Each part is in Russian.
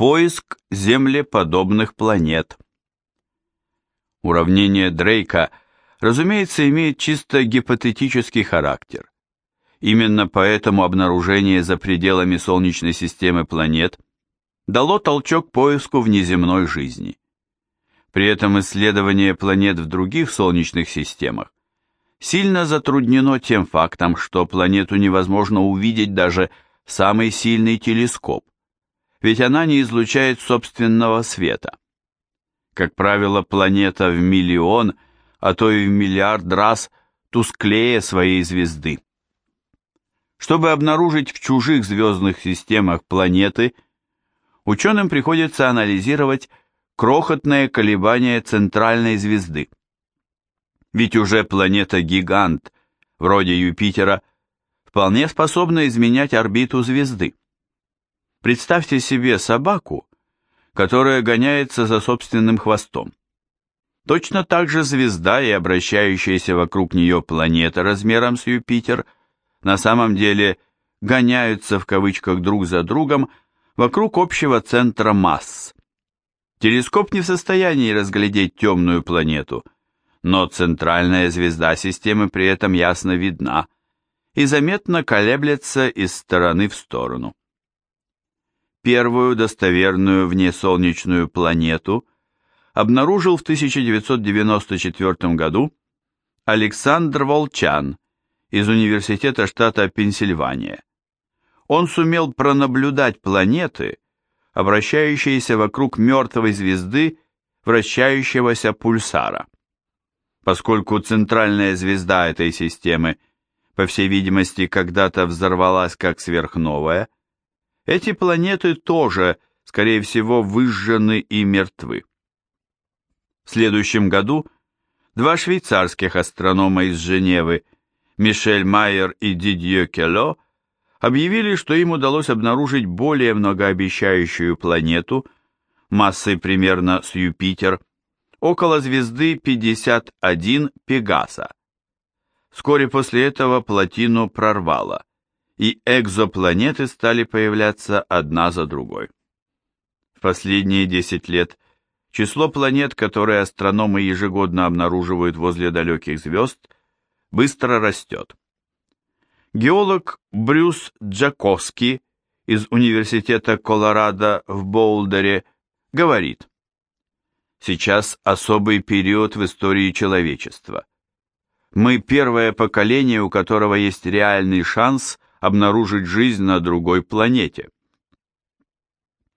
Поиск землеподобных планет. Уравнение Дрейка, разумеется, имеет чисто гипотетический характер. Именно поэтому обнаружение за пределами Солнечной системы планет дало толчок поиску внеземной жизни. При этом исследование планет в других солнечных системах сильно затруднено тем фактом, что планету невозможно увидеть даже в самый сильный телескоп, ведь она не излучает собственного света. Как правило, планета в миллион, а то и в миллиард раз тусклее своей звезды. Чтобы обнаружить в чужих звездных системах планеты, ученым приходится анализировать крохотное колебание центральной звезды. Ведь уже планета-гигант, вроде Юпитера, вполне способна изменять орбиту звезды. Представьте себе собаку, которая гоняется за собственным хвостом. Точно так же звезда и обращающаяся вокруг нее планета размером с Юпитер на самом деле гоняются в кавычках друг за другом вокруг общего центра масс. Телескоп не в состоянии разглядеть темную планету, но центральная звезда системы при этом ясно видна и заметно колеблется из стороны в сторону. Первую достоверную внесолнечную планету обнаружил в 1994 году Александр Волчан из Университета штата Пенсильвания. Он сумел пронаблюдать планеты, обращающиеся вокруг мертвой звезды вращающегося пульсара. Поскольку центральная звезда этой системы, по всей видимости, когда-то взорвалась как сверхновая, эти планеты тоже, скорее всего, выжжены и мертвы. В следующем году два швейцарских астронома из Женевы, Мишель Майер и Дидье Кело, объявили, что им удалось обнаружить более многообещающую планету массой примерно с Юпитер, около звезды 51 Пегаса. Вскоре после этого плотину прорвало, и экзопланеты стали появляться одна за другой. В последние 10 лет число планет, которые астрономы ежегодно обнаруживают возле далеких звезд, быстро растет. Геолог Брюс Джаковский из Университета Колорадо в Боулдере говорит, «Сейчас особый период в истории человечества. Мы первое поколение, у которого есть реальный шанс обнаружить жизнь на другой планете.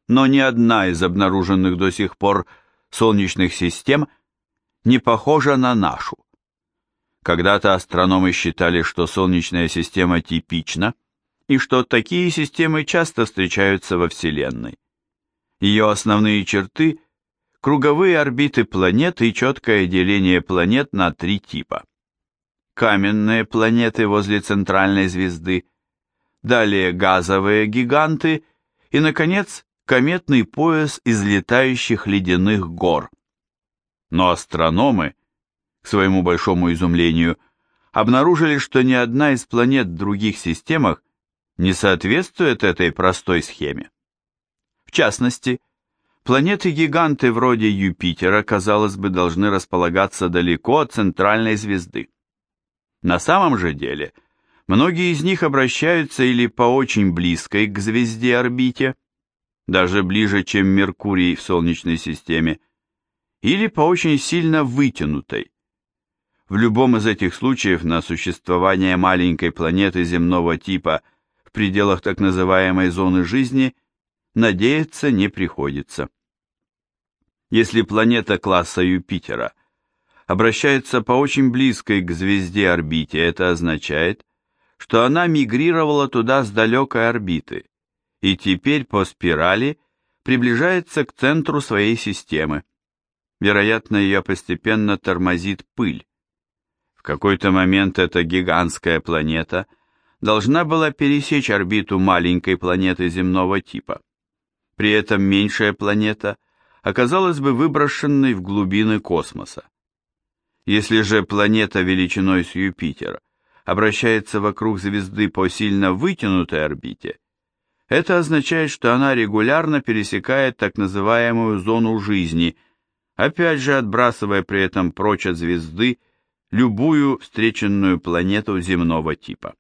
Но ни одна из обнаруженных до сих пор солнечных систем не похожа на нашу. Когда-то астрономы считали, что Солнечная система типична, и что такие системы часто встречаются во Вселенной. Ее основные черты – круговые орбиты планет и четкое деление планет на три типа. Каменные планеты возле центральной звезды, далее газовые гиганты и, наконец, кометный пояс из летающих ледяных гор. Но астрономы – к своему большому изумлению, обнаружили, что ни одна из планет в других системах не соответствует этой простой схеме. В частности, планеты-гиганты вроде Юпитера, казалось бы, должны располагаться далеко от центральной звезды. На самом же деле, многие из них обращаются или по очень близкой к звезде орбите, даже ближе, чем Меркурий в Солнечной системе, или по очень сильно вытянутой, в любом из этих случаев на существование маленькой планеты земного типа в пределах так называемой зоны жизни надеяться не приходится. Если планета класса Юпитера обращается по очень близкой к звезде орбите, это означает, что она мигрировала туда с далекой орбиты и теперь по спирали приближается к центру своей системы. Вероятно, ее постепенно тормозит пыль. В какой-то момент эта гигантская планета должна была пересечь орбиту маленькой планеты земного типа. При этом меньшая планета оказалась бы выброшенной в глубины космоса. Если же планета величиной с Юпитера обращается вокруг звезды по сильно вытянутой орбите, Это означает, что она регулярно пересекает так называемую зону жизни, опять же отбрасывая при этом прочь от звезды любую встреченную планету земного типа.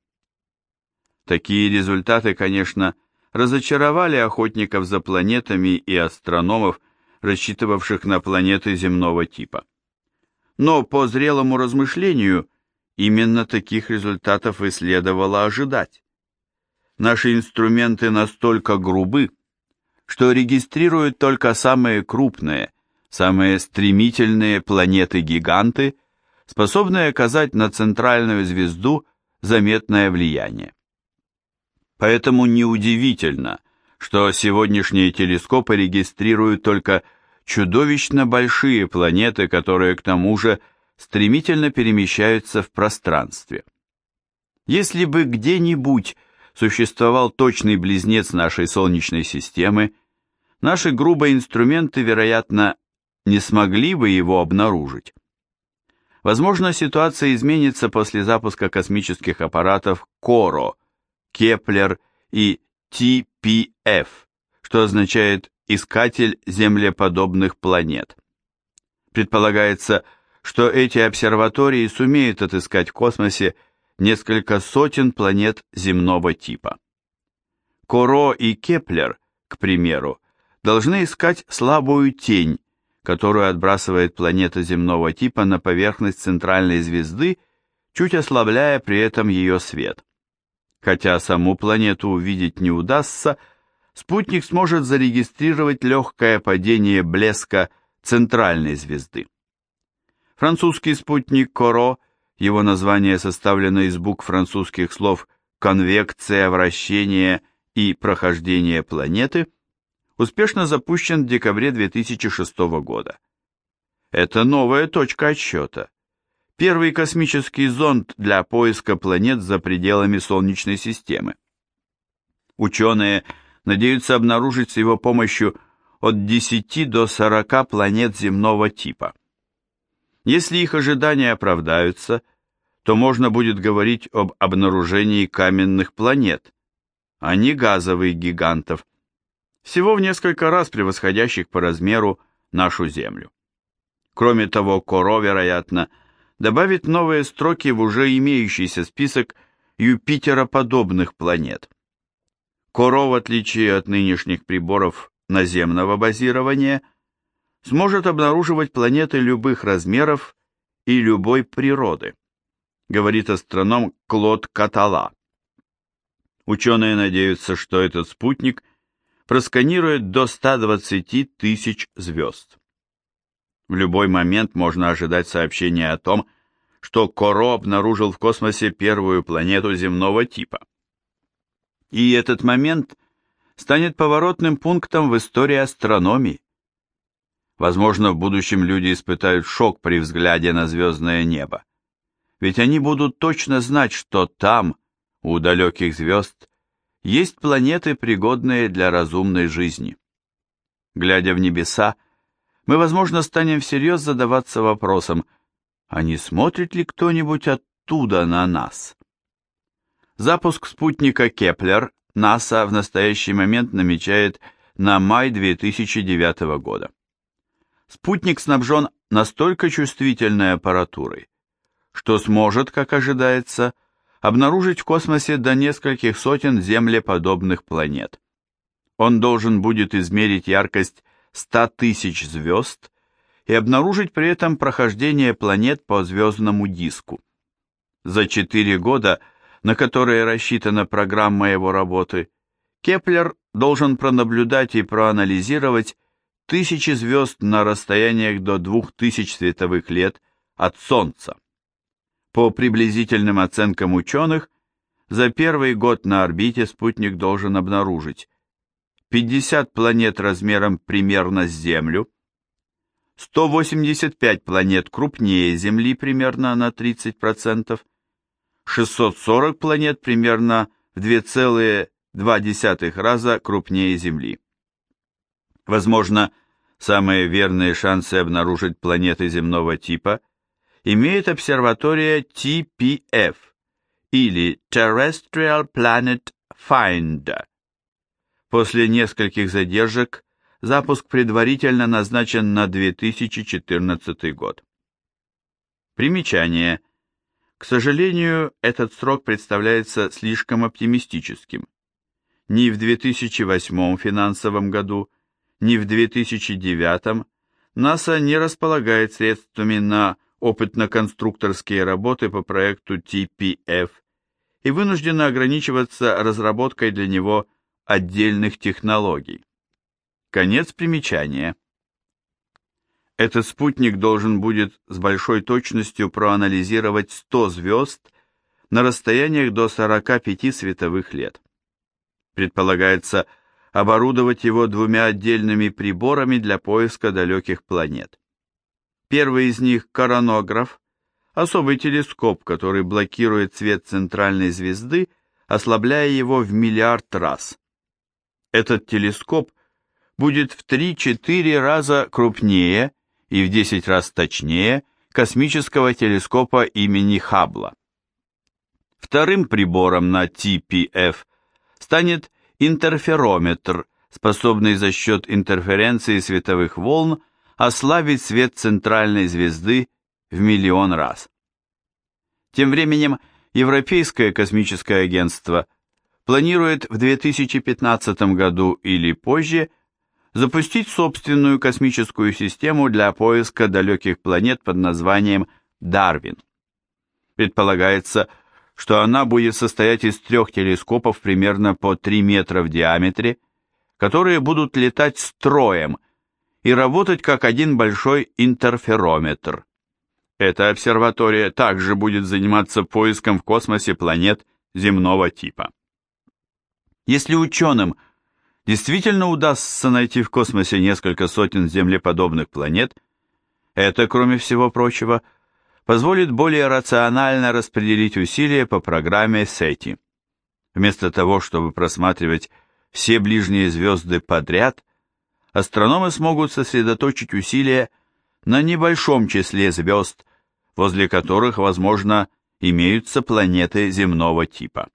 Такие результаты, конечно, разочаровали охотников за планетами и астрономов, рассчитывавших на планеты земного типа. Но по зрелому размышлению именно таких результатов и следовало ожидать. Наши инструменты настолько грубы, что регистрируют только самые крупные, самые стремительные планеты-гиганты, способные оказать на центральную звезду заметное влияние. Поэтому неудивительно, что сегодняшние телескопы регистрируют только чудовищно большие планеты, которые к тому же стремительно перемещаются в пространстве. Если бы где-нибудь существовал точный близнец нашей Солнечной системы, наши грубые инструменты, вероятно, не смогли бы его обнаружить. Возможно, ситуация изменится после запуска космических аппаратов КОРО, Кеплер и TPF, что означает «искатель землеподобных планет». Предполагается, что эти обсерватории сумеют отыскать в космосе несколько сотен планет земного типа. Коро и Кеплер, к примеру, должны искать слабую тень, которую отбрасывает планета земного типа на поверхность центральной звезды, чуть ослабляя при этом ее свет. Хотя саму планету увидеть не удастся, спутник сможет зарегистрировать легкое падение блеска центральной звезды. Французский спутник Коро – его название составлено из букв французских слов «конвекция», «вращение» и «прохождение планеты», успешно запущен в декабре 2006 года. Это новая точка отсчета. Первый космический зонд для поиска планет за пределами Солнечной системы. Ученые надеются обнаружить с его помощью от 10 до 40 планет земного типа. Если их ожидания оправдаются, то можно будет говорить об обнаружении каменных планет, а не газовых гигантов, всего в несколько раз превосходящих по размеру нашу Землю. Кроме того, Коро, вероятно, добавит новые строки в уже имеющийся список Юпитероподобных планет. Коро, в отличие от нынешних приборов наземного базирования, сможет обнаруживать планеты любых размеров и любой природы, говорит астроном Клод Катала. Ученые надеются, что этот спутник просканирует до 120 тысяч звезд. В любой момент можно ожидать сообщения о том, что Коро обнаружил в космосе первую планету земного типа. И этот момент станет поворотным пунктом в истории астрономии. Возможно, в будущем люди испытают шок при взгляде на звездное небо. Ведь они будут точно знать, что там, у далеких звезд, есть планеты, пригодные для разумной жизни. Глядя в небеса, мы, возможно, станем всерьез задаваться вопросом, а не смотрит ли кто-нибудь оттуда на нас? Запуск спутника Кеплер НАСА в настоящий момент намечает на май 2009 года. Спутник снабжен настолько чувствительной аппаратурой, что сможет, как ожидается, обнаружить в космосе до нескольких сотен землеподобных планет. Он должен будет измерить яркость 100 тысяч звезд и обнаружить при этом прохождение планет по звездному диску. За четыре года, на которые рассчитана программа его работы, Кеплер должен пронаблюдать и проанализировать тысячи звезд на расстояниях до 2000 световых лет от Солнца. По приблизительным оценкам ученых, за первый год на орбите спутник должен обнаружить 50 планет размером примерно с Землю, 185 планет крупнее Земли примерно на 30%, 640 планет примерно в 2,2 раза крупнее Земли. Возможно, самые верные шансы обнаружить планеты земного типа имеет обсерватория TPF или Terrestrial Planet Finder. После нескольких задержек запуск предварительно назначен на 2014 год. Примечание. К сожалению, этот срок представляется слишком оптимистическим. Ни в 2008 финансовом году, ни в 2009 НАСА не располагает средствами на опытно-конструкторские работы по проекту TPF и вынуждена ограничиваться разработкой для него отдельных технологий. Конец примечания. Этот спутник должен будет с большой точностью проанализировать 100 звезд на расстояниях до 45 световых лет. Предполагается оборудовать его двумя отдельными приборами для поиска далеких планет. Первый из них – коронограф, особый телескоп, который блокирует свет центральной звезды, ослабляя его в миллиард раз. Этот телескоп будет в 3-4 раза крупнее и в 10 раз точнее космического телескопа имени Хаббла. Вторым прибором на TPF станет интерферометр, способный за счет интерференции световых волн ослабить свет центральной звезды в миллион раз. Тем временем Европейское космическое агентство планирует в 2015 году или позже запустить собственную космическую систему для поиска далеких планет под названием Дарвин. Предполагается, что она будет состоять из трех телескопов примерно по 3 метра в диаметре, которые будут летать строем и работать как один большой интерферометр. Эта обсерватория также будет заниматься поиском в космосе планет земного типа. Если ученым действительно удастся найти в космосе несколько сотен землеподобных планет, это, кроме всего прочего, позволит более рационально распределить усилия по программе SETI. Вместо того, чтобы просматривать все ближние звезды подряд, астрономы смогут сосредоточить усилия на небольшом числе звезд, возле которых, возможно, имеются планеты земного типа.